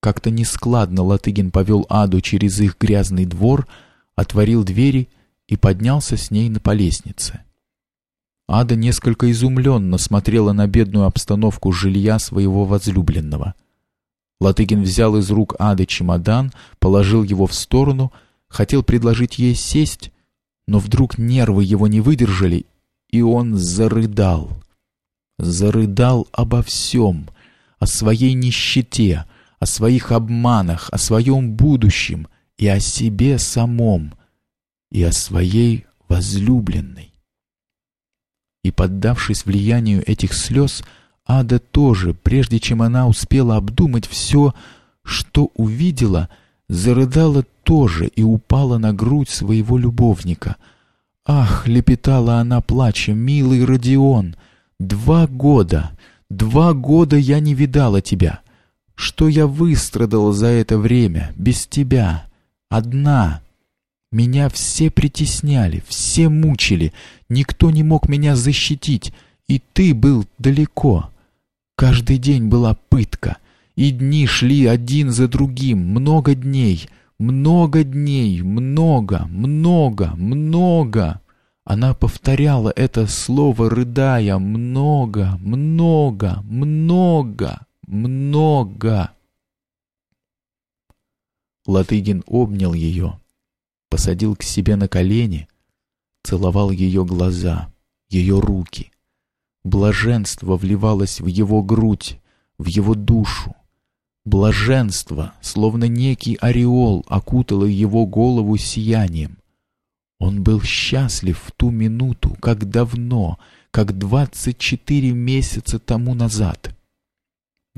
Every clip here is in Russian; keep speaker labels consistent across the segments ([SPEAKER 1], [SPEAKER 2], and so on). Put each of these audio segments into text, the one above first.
[SPEAKER 1] Как-то нескладно Латыгин повел Аду через их грязный двор, отворил двери и поднялся с ней на по лестнице. Ада несколько изумленно смотрела на бедную обстановку жилья своего возлюбленного. Латыгин взял из рук Ады чемодан, положил его в сторону, хотел предложить ей сесть, но вдруг нервы его не выдержали, и он зарыдал. Зарыдал обо всем, о своей нищете, о своих обманах, о своем будущем и о себе самом, и о своей возлюбленной. И, поддавшись влиянию этих слез, Ада тоже, прежде чем она успела обдумать все, что увидела, зарыдала тоже и упала на грудь своего любовника. «Ах!» — лепетала она, плача, «милый Родион! Два года! Два года я не видала тебя! Что я выстрадала за это время, без тебя, одна!» Меня все притесняли, все мучили, никто не мог меня защитить, и ты был далеко. Каждый день была пытка, и дни шли один за другим, много дней, много дней, много, много, много. Она повторяла это слово, рыдая, много, много, много, много. Латыгин обнял ее посадил к себе на колени, целовал ее глаза, ее руки. Блаженство вливалось в его грудь, в его душу. Блаженство, словно некий ореол, окутало его голову сиянием. Он был счастлив в ту минуту, как давно, как двадцать четыре месяца тому назад.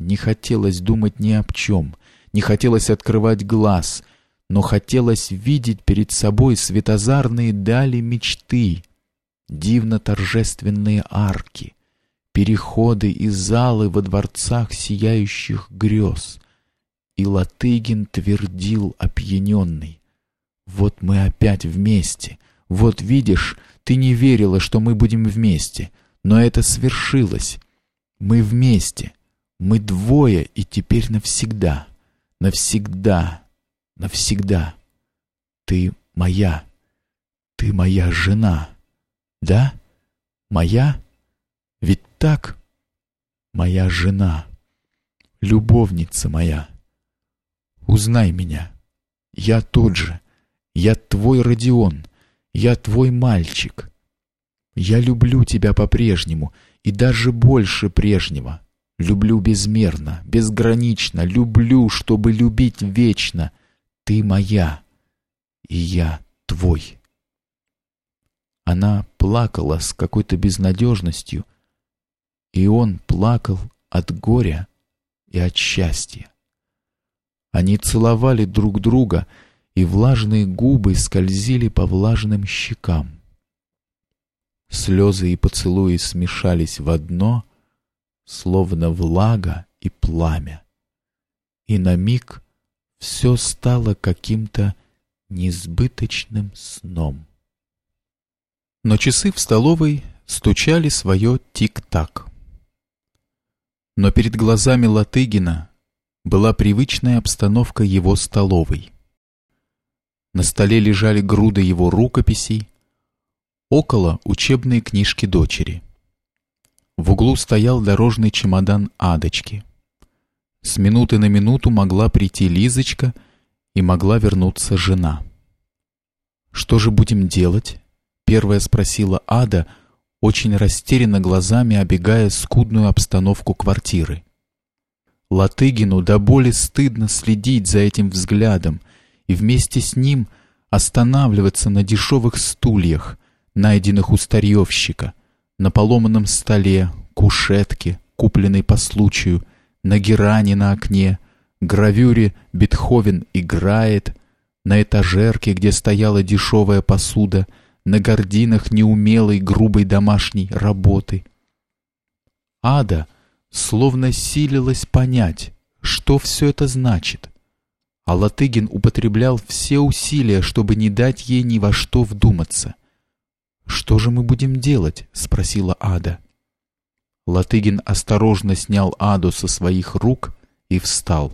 [SPEAKER 1] Не хотелось думать ни об чем, не хотелось открывать глаз, но хотелось видеть перед собой светозарные дали мечты, дивно-торжественные арки, переходы и залы во дворцах сияющих грез. И Латыгин твердил опьяненный. «Вот мы опять вместе. Вот видишь, ты не верила, что мы будем вместе. Но это свершилось. Мы вместе. Мы двое и теперь навсегда. Навсегда навсегда. Ты моя, ты моя жена, да? Моя? Ведь так? Моя жена, любовница моя. Узнай меня. Я тот же. Я твой Родион. Я твой мальчик. Я люблю тебя по-прежнему и даже больше прежнего. Люблю безмерно, безгранично, люблю, чтобы любить вечно. Ты моя, и я твой. Она плакала с какой-то безнадежностью, и он плакал от горя и от счастья. Они целовали друг друга, и влажные губы скользили по влажным щекам. Слезы и поцелуи смешались в одно, словно влага и пламя. И на миг все стало каким-то несбыточным сном. Но часы в столовой стучали свое тик-так. Но перед глазами Латыгина была привычная обстановка его столовой. На столе лежали груды его рукописей, около учебные книжки дочери. Углу стоял дорожный чемодан Адочки — с минуты на минуту могла прийти Лизочка и могла вернуться жена. «Что же будем делать?» — первая спросила Ада, очень растерянно глазами обегая скудную обстановку квартиры. Латыгину до боли стыдно следить за этим взглядом и вместе с ним останавливаться на дешевых стульях, найденных у старьевщика, на поломанном столе, кушетке, купленной по случаю, на геране на окне, гравюре Бетховен играет, на этажерке, где стояла дешевая посуда, на гординах неумелой грубой домашней работы. Ада словно силилась понять, что все это значит, а Латыгин употреблял все усилия, чтобы не дать ей ни во что вдуматься. «Что же мы будем делать?» — спросила Ада. Латыгин осторожно снял Аду со своих рук и встал.